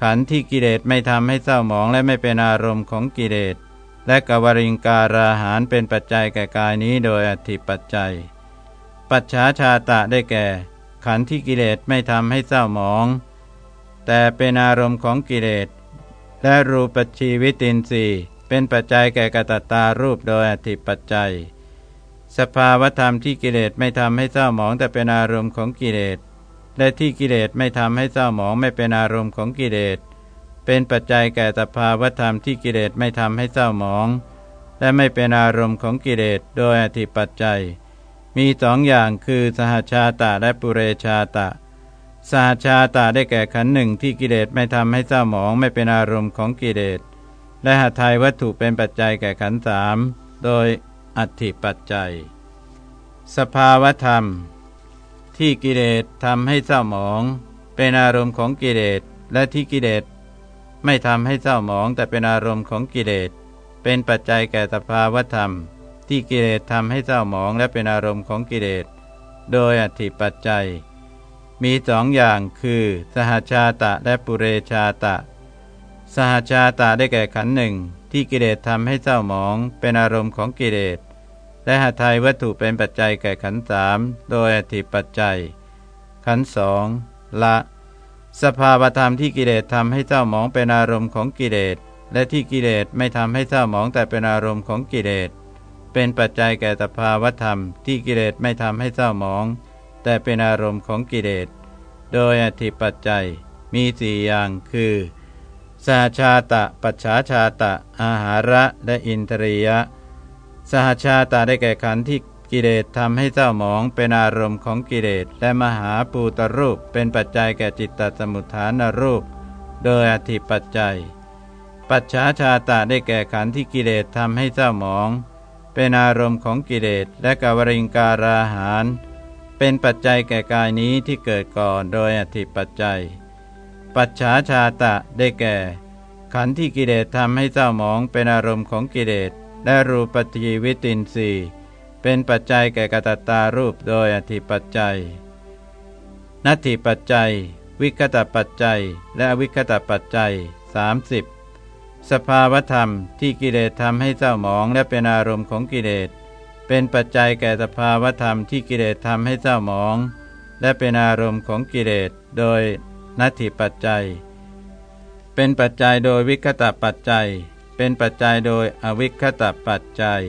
ขันธ์ที่กิเลสไม่ทำให้เศร้าหมองและไม่เป็นอารมณ์ของกิเลส และกวริงการาหารเป็นปัจจัยแก่กายนี้โดยอธิปัจจัย ปัจฉาชาตะได้แก่ ขันธ์ที่กิเลสไม่ทำให้เศร้าหมอง แต่เป็นอารมณ์ของกิเลส และรูปชีวิตินทรีย์เป็นปัจจัยแก่กตตารูปโดยอธิปัจจัย สภาวธรรมที่กิเลสไม่ทำให้เศร้าหมองแต่เป็นอารมณ์ของกิเลส และที่กิเลสไม่ทำให้เศร้าหมองไม่เป็นอารมณ์ของกิเลส เป็นปัจจัยแก่สภาวธรรมที่กิเลสไม่ทำให้เศร้าหมอง และไม่เป็นอารมณ์ของกิเลสโดยอธิปัจจัย มีสองอย่างคือสหชาตะและปุเรชาตะสหชาตะได้แก่ขันหนึ่งที่กิเลสไม่ทำให้เศร้าหมองไม่เป็นอารมณ์ของกิเลส และหาไทยวัตถุเป็นปัจจัยแก่ขันสามโดยอธิปัจจัย สภาวธรรม ที่กิเลสทำให้เศร้าหมอง เป็นอารมณ์ของกิเลสและที่กิเลสไม่ทำให้เศร้าหมองแต่เป็นอารมณ์ของกิเลสเป็นปัจจัยแก่สภาวธรรม ที่กิเลสทำให้เศร้าหมองและเป็นอารมณ์ของกิเลสโดยอธิปัจจัย มีสองอย่างคือ สหชาตะและปุเรชาตะ สหชาตะได้แก่ขันหนึ่งที่กิเลสทำให้เศร้าหมอง เป็นอารมณ์ของกิเลส และหาไทยวัตถุเป็นปัจจัยแก่ขันสามโดยอธิปัจจัย ขันสองละ สภาวธรรมที่กิเลสทำให้เศร้าหมองเป็นอารมณ์ของกิเลสและที่กิเลสไม่ทำให้เศร้าหมองแต่เป็นอารมณ์ของกิเลสเป็นปัจจัยแก่สภาวธรรม ที่กิเลสไม่ทำให้เศร้าหมอง แต่เป็นอารมณ์ของกิเลสโดยอธิปัจจัยมีสี่อย่างคือสหชาตะ ปัจฉาชาตะ อาหาระ และอินทรียะ สหชาตะได้แก่ขันธ์ที่กิเลสทำให้เศร้าหมองเป็นอารมณ์ของกิเลสและมหาปูตรูปเป็นปัจจัยแก่จิตตสมุทฐานรูป โดยอธิปัจจัย ปัจฉาชาตะได้แก่ขันธ์ที่กิเลสทำให้เศร้าหมอง เป็นอารมณ์ของกิเลสและกวริงการาหาร เป็นปัจจัยแก่กายนี้ที่เกิดก่อนโดยอธิปัจจัย ปัจฉาชาตะได้แก่ ขันธ์ที่กิเลสทำให้เศร้าหมองเป็นอารมณ์ของกิเลส และรูปฏิวิตินทรีเป็นปัจจัยแก่กตตารูปโดยอธิปัจจัย นัตถิปัจจัย วิคตปัจจัย และอวิคตปัจจัย 30 สภาวธรรมที่กิเลสทำให้เศร้าหมองและเป็นอารมณ์ของกิเลส เป็นปัจจัยแก่สภาวธรรมที่กิเลสทำให้เศร้าหมอง และเป็นอารมณ์ของกิเลสโดยนัตถิปัจจัย เป็นปัจจัยโดยวิคตปัจจัย เป็นปัจจัยโดยอวิคตปัจจัย